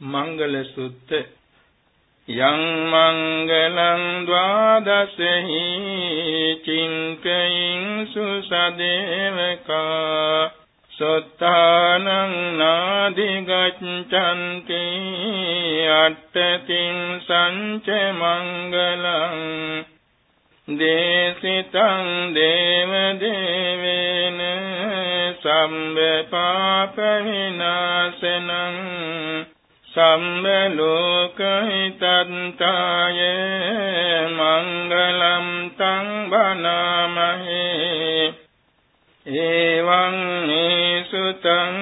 මංගල සුත්ත යං මංගලං ද්වාදසෙහි චින්කයින් සුසදේවකා සොත්තානං නාදි ගච්ඡanti අට්ඨතින් සංච මංගලං දේසිතං දේව දේවේන සම්බ පාප විනාශනං සම්ම ලෝක හිතන්තාය මංගලම් තං බනාමහේ එවං සුතං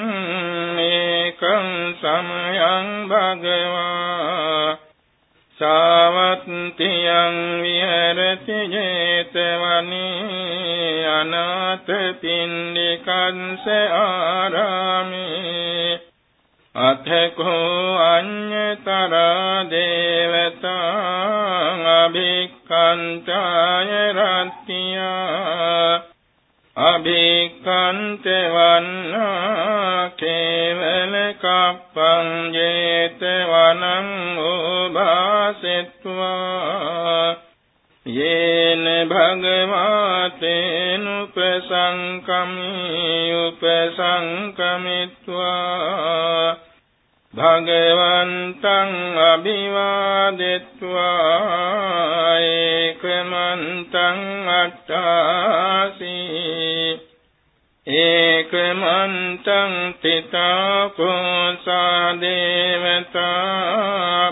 ඒකං සමයං භගවා සාවත්තියං විහෙරති 제තවනී අනාථ පින්ඩිකංස ආරාමේ අතකෝ අඤ්ඤතරා දේවතා අභික්ඛන්තාය රත්තියා අභික්ඛන්ත වන්නා කේවල කප්පං ජේත වනං උභාසෙත්වා යේන භගවාතේන උපසංකමී උපසංකමිත්වා භගවන්තං අභිවාදෙත්වා ඒකමන්තං අට්ඨාසී ඒකමන්තං තිතා කුසා දේවතා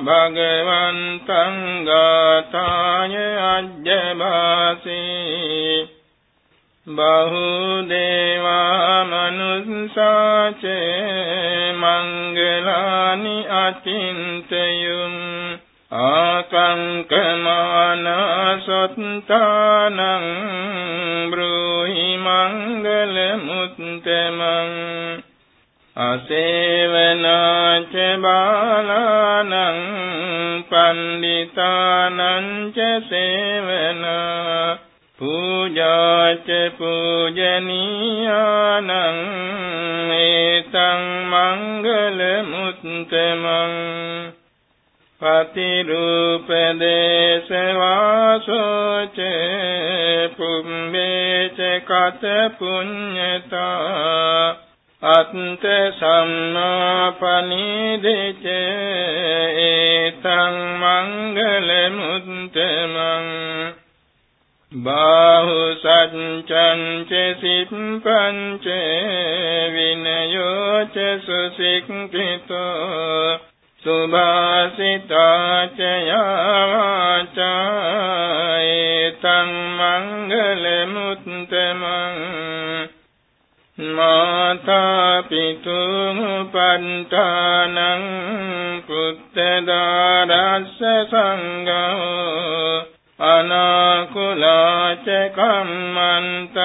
භගවන්තං ගාතාය අජ්ජභාසී බහුදේවා මනුස්සාච මංගලානි අචින්තයුම් ආකංකමාන සත්තානං බ්‍රෝහි මංගල මුත්තමං අසේවනාච බාලානං පණ්ඩිතානං ච සේවනා පූජාච පූජනීයානං ඒතං මංගල මුත්තමං පතිරූපදේශ වාසෝච පුම්බේච කත පුඤ්ඤතා අත්ත සම්මාපනිදෙච ඒතං මංගල බාහු සච්ඡං ච සිප්පං ච විනයෝ ච සුසික්ඛිතෝ සුභාසිතා ච යාචා ඒතං මංගල මුත්තමං මාතා පිතු පන්තානං පුත්ත දාරස්ස සංඝෝ අනාකුලාච කම්මන්තා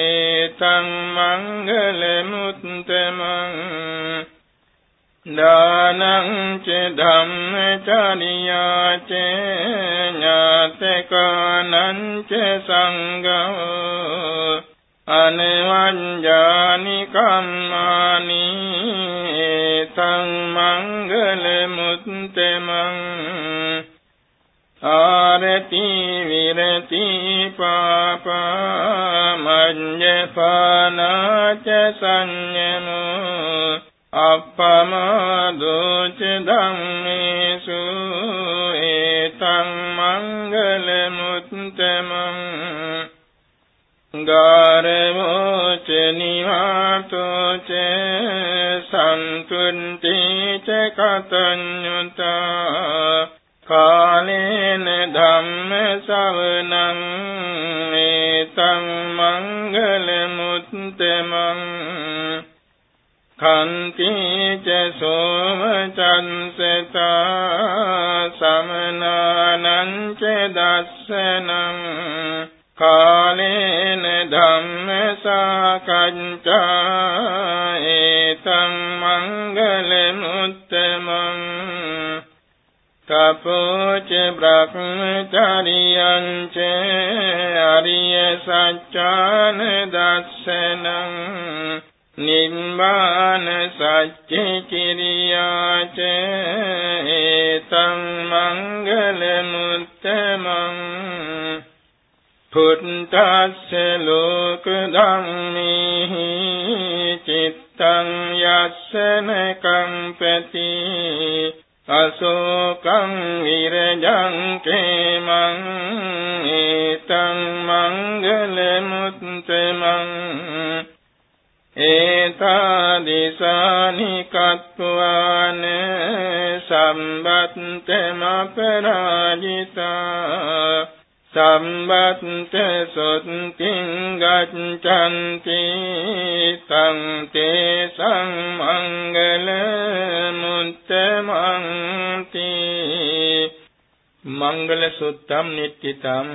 ඒතං මංගල මුත්තමං දානං ච ධම්මචරියා ච ඥාතකානං ච සංඝෝ අනවඤ්ඤානි කම්මානි ඒතං මංගල මුත්තමං ආරති විරති පාපා මඤ්ඤපානාච සංයමෝ අප්පමාදෝච ධම්මේසු ඒතං මංගල මුත්තමං ගාරමෝච නිවාතෝච සන්තුන්ති ච කතඤ්ඤුතා කාලේන ධම්ම ශවනං ඒතං මංගල මුත්තමං කන්ති ච සෝමචන්සතා සමනානං ච දස්සනං කාලේන ධම්ම සාකච්ඡා ඒතං මංගල මුත්තමං තපෝච බ්‍රහ්මචරියං ච අරිය සත්‍යාන දස්සනං නිම්මාන සච්චි කිරියාච ඒතං මංගල මුත්තමං පුත්තස්ස ලෝක ධම්මේහි චිත්තං යස්සන කම්පති අසෝකං විරජං කේමං ඒතං මංගල මුත්තමං ඒතාදිසානි කତ୍වාන සම්බත්තමපරාජිතා. සම්බත්ත සොත්තිං ගච්ඡanti තං තේ සම්මංගල මුත්තමන්ති මංගල සුත්තම් නිට්ඨිතම්